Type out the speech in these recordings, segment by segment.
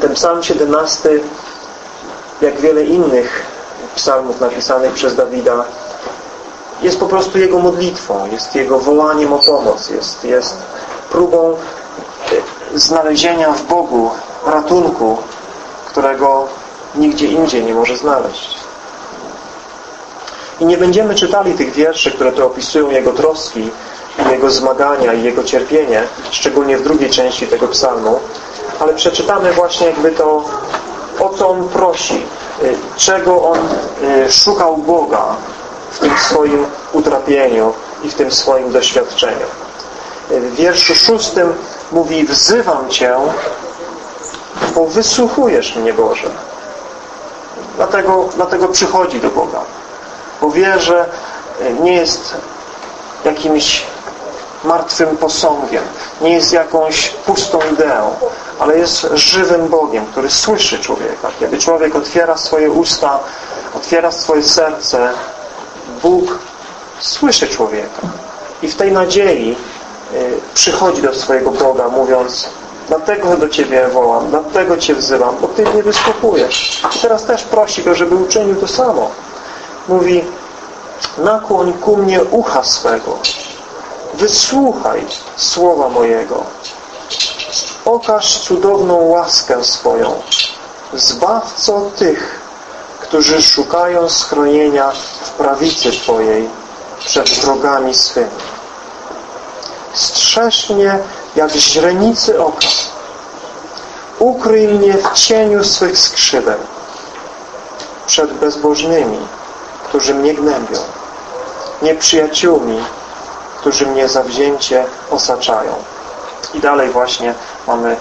Ten psalm 17, jak wiele innych psalmów napisanych przez Dawida, jest po prostu jego modlitwą, jest jego wołaniem o pomoc, jest, jest próbą znalezienia w Bogu ratunku, którego nigdzie indziej nie może znaleźć. I nie będziemy czytali tych wierszy, które tu opisują Jego troski, Jego zmagania i Jego cierpienie, szczególnie w drugiej części tego psalmu, ale przeczytamy właśnie jakby to, o co On prosi, y, czego On y, szukał Boga w tym swoim utrapieniu i w tym swoim doświadczeniu. Y, w wierszu szóstym mówi, wzywam Cię, bo wysłuchujesz mnie, Boże. Dlatego, dlatego przychodzi do Boga. Bo wie, że nie jest jakimś martwym posągiem, nie jest jakąś pustą ideą, ale jest żywym Bogiem, który słyszy człowieka. Kiedy człowiek otwiera swoje usta, otwiera swoje serce, Bóg słyszy człowieka. I w tej nadziei y, przychodzi do swojego Boga, mówiąc Dlatego do Ciebie wołam, dlatego Cię wzywam, bo Ty mnie wysłuchujesz. I teraz też prosi Go, żeby uczynił to samo. Mówi, nakłoń ku mnie ucha swego, wysłuchaj słowa mojego, okaż cudowną łaskę swoją, zbawco tych, którzy szukają schronienia w prawicy Twojej przed wrogami swymi. Strzeż mnie jak źrenicy oka. Ukryj mnie w cieniu swych skrzydeł przed bezbożnymi, którzy mnie gnębią, nieprzyjaciółmi, którzy mnie zawzięcie osaczają. I dalej właśnie mamy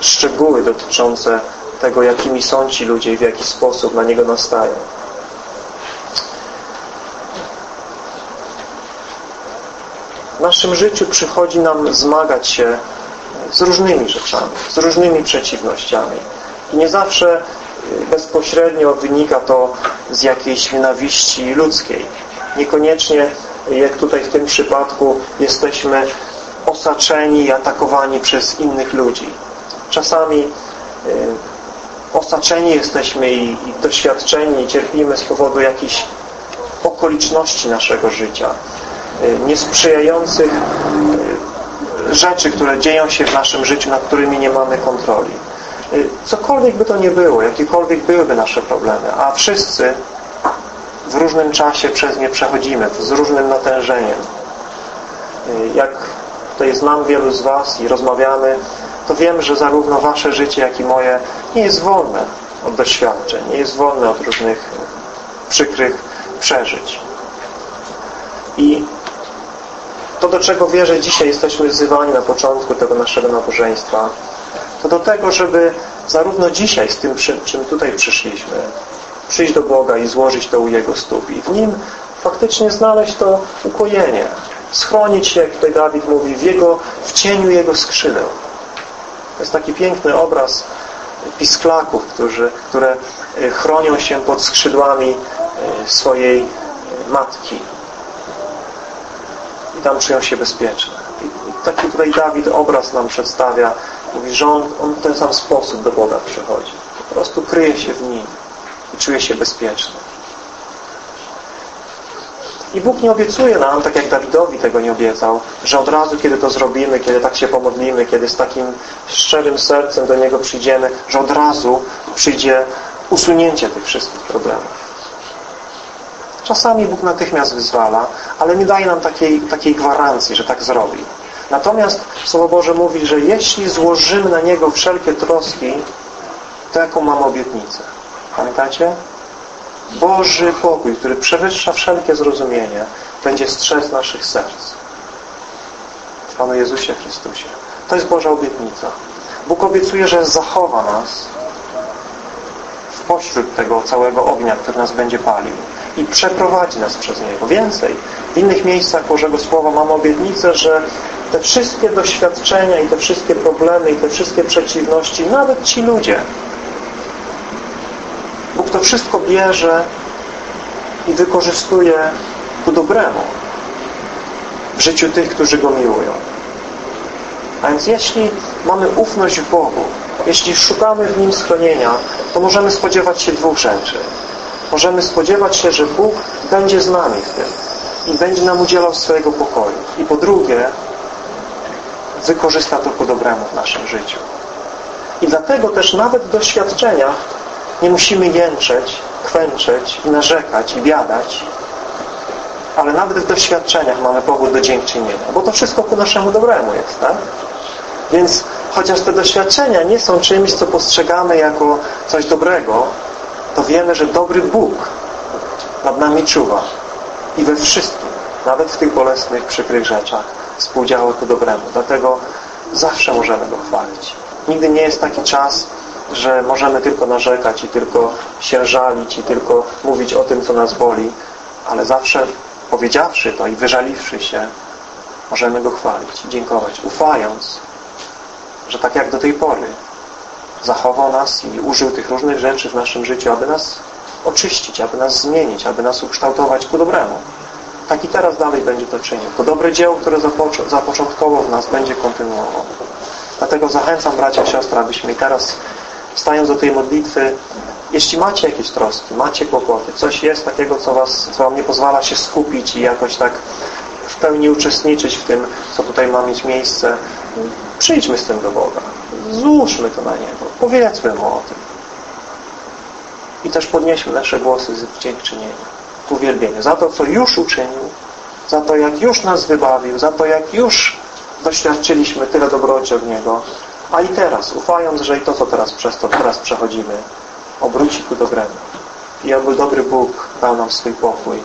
szczegóły dotyczące tego, jakimi są ci ludzie i w jaki sposób na niego nastają. W naszym życiu przychodzi nam zmagać się z różnymi rzeczami, z różnymi przeciwnościami. I nie zawsze y, bezpośrednio wynika to z jakiejś nienawiści ludzkiej. Niekoniecznie, jak tutaj w tym przypadku, jesteśmy osaczeni i atakowani przez innych ludzi. Czasami y, osaczeni jesteśmy i, doświadczeni i cierpimy z powodu jakichś okoliczności naszego życia Y, niesprzyjających y, rzeczy, które dzieją się w naszym życiu, nad którymi nie mamy kontroli. Cokolwiek by to nie było, jakiekolwiek byłyby nasze problemy, a wszyscy w różnym czasie przez nie przechodzimy, z różnym natężeniem. Jak tutaj znam wielu z Was i rozmawiamy, to wiem, że zarówno Wasze życie, jak i moje nie jest wolne od doświadczeń, nie jest wolne od różnych przykrych przeżyć. I to, do czego wierzę dzisiaj jesteśmy wzywani na początku tego naszego nabożeństwa, to do tego, żeby zarówno dzisiaj z tym, czym tutaj przyszliśmy, przyjść do Boga i złożyć to u Jego stóp i w Nim faktycznie znaleźć to ukojenie, schronić się, jak tutaj Dawid mówi, w, jego, w cieniu Jego skrzydeł. To jest taki piękny obraz pisklaków, którzy, które e, chronią się pod skrzydłami e, swojej matki i tam czują się bezpieczne. I taki tutaj Dawid obraz nam przedstawia. Mówi, że on, on w ten sam sposób do Boga przychodzi. Po prostu kryje się w Nim i czuje się bezpieczny. I Bóg nie obiecuje nam, tak jak Dawidowi tego nie obiecał, że od razu, kiedy to zrobimy, kiedy tak się pomodlimy, kiedy z takim szczerym sercem do Niego przyjdziemy, że od razu przyjdzie usunięcie tych wszystkich problemów. Czasami Bóg natychmiast wyzwala, ale nie daje nam takiej, takiej gwarancji, że tak zrobi. Natomiast Słowo Boże mówi, że jeśli złożymy na Niego wszelkie troski, to jaką mamy obietnicę? Pamiętacie? Boży pokój, który przewyższa wszelkie zrozumienie, będzie strzec naszych serc. W Panu Jezusie Chrystusie. To jest Boża obietnica. Bóg obiecuje, że zachowa nas w pośród tego całego ognia, który nas będzie palił i przeprowadzi nas przez Niego. Więcej, w innych miejscach Bożego Słowa mamy obietnicę, że te wszystkie doświadczenia i te wszystkie problemy i te wszystkie przeciwności, nawet ci ludzie, wszystko bierze i wykorzystuje ku dobremu w życiu tych, którzy Go miłują. A więc jeśli mamy ufność w Bogu, jeśli szukamy w Nim schronienia, to możemy spodziewać się dwóch rzeczy. Możemy spodziewać się, że Bóg będzie z nami w tym i będzie nam udzielał swojego pokoju. I po drugie, wykorzysta to ku dobremu w naszym życiu. I dlatego też nawet w doświadczeniach nie musimy jęczeć, kwęczeć i narzekać i biadać, ale nawet w doświadczeniach mamy powód do dziękczynienia, bo to wszystko ku naszemu dobremu jest, tak? Więc chociaż te doświadczenia nie są czymś, co postrzegamy jako coś dobrego, to wiemy, że dobry Bóg nad nami czuwa i we wszystkim, nawet w tych bolesnych, przykrych rzeczach współdziała ku dobremu. Dlatego zawsze możemy Go chwalić. Nigdy nie jest taki czas, że możemy tylko narzekać i tylko się żalić i tylko mówić o tym, co nas boli, ale zawsze powiedziawszy to i wyżaliwszy się, możemy Go chwalić i dziękować, ufając, że tak jak do tej pory zachował nas i użył tych różnych rzeczy w naszym życiu, aby nas oczyścić, aby nas zmienić, aby nas ukształtować ku dobremu. Tak i teraz dalej będzie to czynił. To dobre dzieło, które zapoczątkował w nas, będzie kontynuował. Dlatego zachęcam bracia, siostry, abyśmy i teraz stając do tej modlitwy, jeśli macie jakieś troski, macie kłopoty, coś jest takiego, co, was, co Wam nie pozwala się skupić i jakoś tak w pełni uczestniczyć w tym, co tutaj ma mieć miejsce, przyjdźmy z tym do Boga. Złóżmy to na Niego. Powiedzmy Mu o tym. I też podnieśmy nasze głosy z dziękczynienia, uwielbienia za to, co już uczynił, za to, jak już nas wybawił, za to, jak już doświadczyliśmy tyle dobroci od Niego, a i teraz, ufając, że i to, co teraz przez to teraz przechodzimy, obróci ku dobremu. I aby dobry Bóg dał nam swój pokój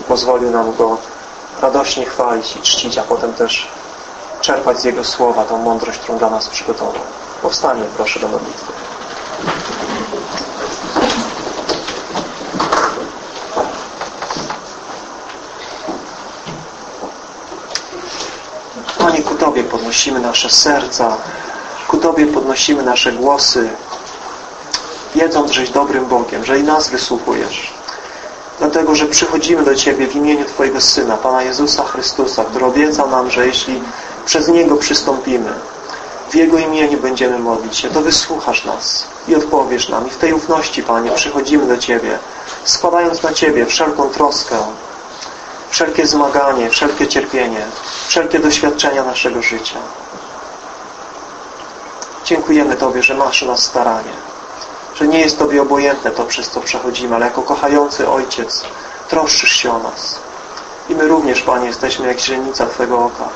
i pozwolił nam Go radośnie chwalić i czcić, a potem też czerpać z Jego słowa tą mądrość, którą dla nas przygotował. Powstańmy proszę do modlitwy. Panie, ku Tobie podnosimy nasze serca, ku Tobie podnosimy nasze głosy, wiedząc, żeś dobrym Bogiem, że i nas wysłuchujesz. Dlatego, że przychodzimy do Ciebie w imieniu Twojego Syna, Pana Jezusa Chrystusa, który obiecał nam, że jeśli przez Niego przystąpimy, w Jego imieniu będziemy modlić się, to wysłuchasz nas i odpowiesz nam. I w tej ufności, Panie, przychodzimy do Ciebie, składając na Ciebie wszelką troskę, wszelkie zmaganie, wszelkie cierpienie, wszelkie doświadczenia naszego życia. Dziękujemy Tobie, że masz nas staranie, że nie jest Tobie obojętne to, przez co przechodzimy, ale jako kochający Ojciec troszczysz się o nas. I my również, Panie, jesteśmy jak źrenica Twojego oka.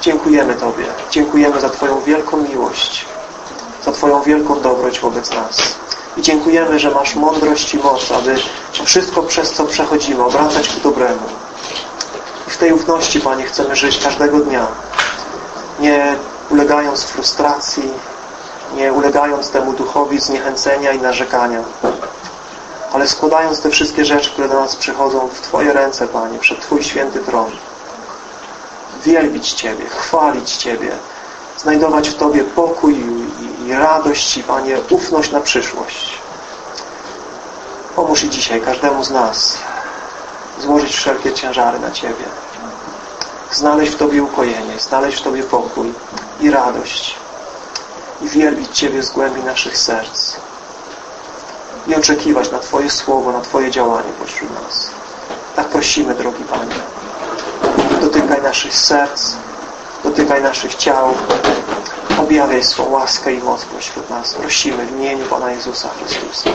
Dziękujemy Tobie. Dziękujemy za Twoją wielką miłość, za Twoją wielką dobroć wobec nas. I dziękujemy, że masz mądrość i moc, aby wszystko, przez co przechodzimy, obracać ku dobremu. I w tej ufności, Panie, chcemy żyć każdego dnia, nie ulegając frustracji, nie ulegając temu duchowi zniechęcenia i narzekania, ale składając te wszystkie rzeczy, które do nas przychodzą w Twoje ręce, Panie, przed Twój święty tron. Wielbić Ciebie, chwalić Ciebie, znajdować w Tobie pokój i, i radość i, Panie, ufność na przyszłość. Pomóż i dzisiaj każdemu z nas złożyć wszelkie ciężary na Ciebie. Znaleźć w Tobie ukojenie, znaleźć w Tobie pokój i radość i wielbić Ciebie z głębi naszych serc i oczekiwać na Twoje słowo, na Twoje działanie pośród nas. Tak prosimy, drogi Panie. Dotykaj naszych serc, dotykaj naszych ciał, objawiaj swą łaskę i moc pośród nas. Prosimy w imieniu Pana Jezusa Chrystusa.